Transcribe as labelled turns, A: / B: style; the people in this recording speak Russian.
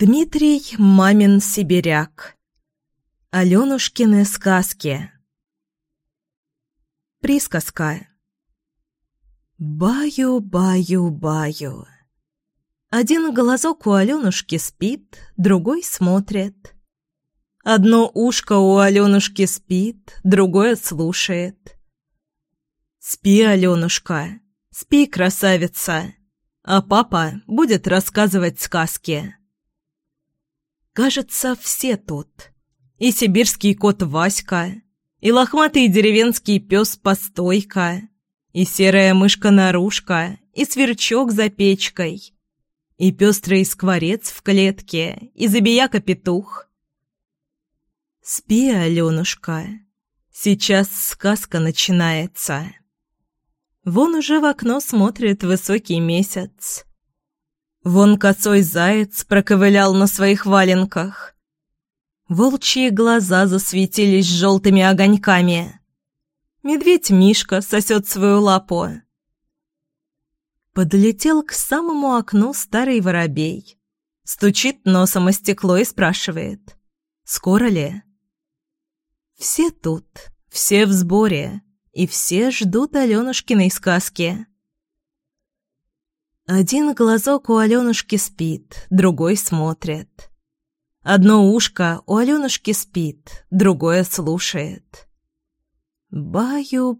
A: Дмитрий Мамин Сибиряк. Алёнушкины сказки. Присказка. Баю-баю-баю. Один глазок у Алёнушки спит, другой смотрит. Одно ушко у Алёнушки спит, другое слушает. Спи, Алёнушка, спи, красавица, а папа будет рассказывать сказки. Кажется, все тут. И сибирский кот Васька, и лохматый деревенский пес Постойка, и серая мышка Нарушка, и сверчок за печкой, и пестрый скворец в клетке, и забияка-петух. Спи, Аленушка, сейчас сказка начинается. Вон уже в окно смотрит высокий месяц. Вон косой заяц проковылял на своих валенках. Волчьи глаза засветились желтыми огоньками. Медведь Мишка сосет свою лапу. Подлетел к самому окну старый воробей. Стучит носом о стекло и спрашивает. «Скоро ли?» Все тут, все в сборе, и все ждут Аленушкиной сказки. Один глазок у Аленушки спит, другой смотрит. Одно ушко у Аленушки спит, другое слушает. Баю-баю-баю.